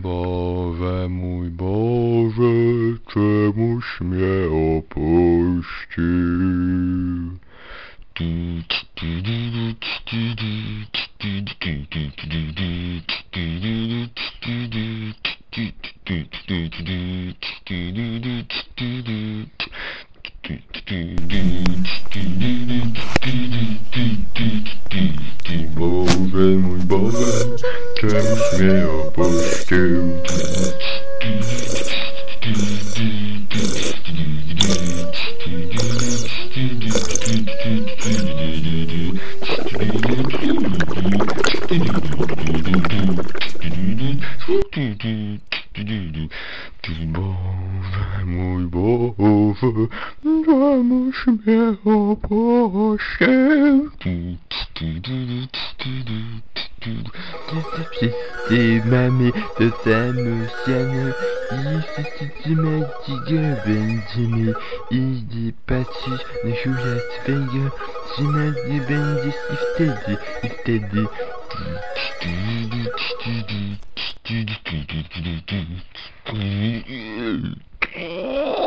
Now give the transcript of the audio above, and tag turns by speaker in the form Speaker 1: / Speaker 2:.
Speaker 1: Boże mój Boże, czemuś mnie opuścił? Boże mój Boże, czemuś mnie opuścił? Mój Boże, czemuś mnie? T'es mamé de ta motienne Ici tiga benjime Idi pachi ne shuya svega Shina di benji iftedi iftedi Thank you.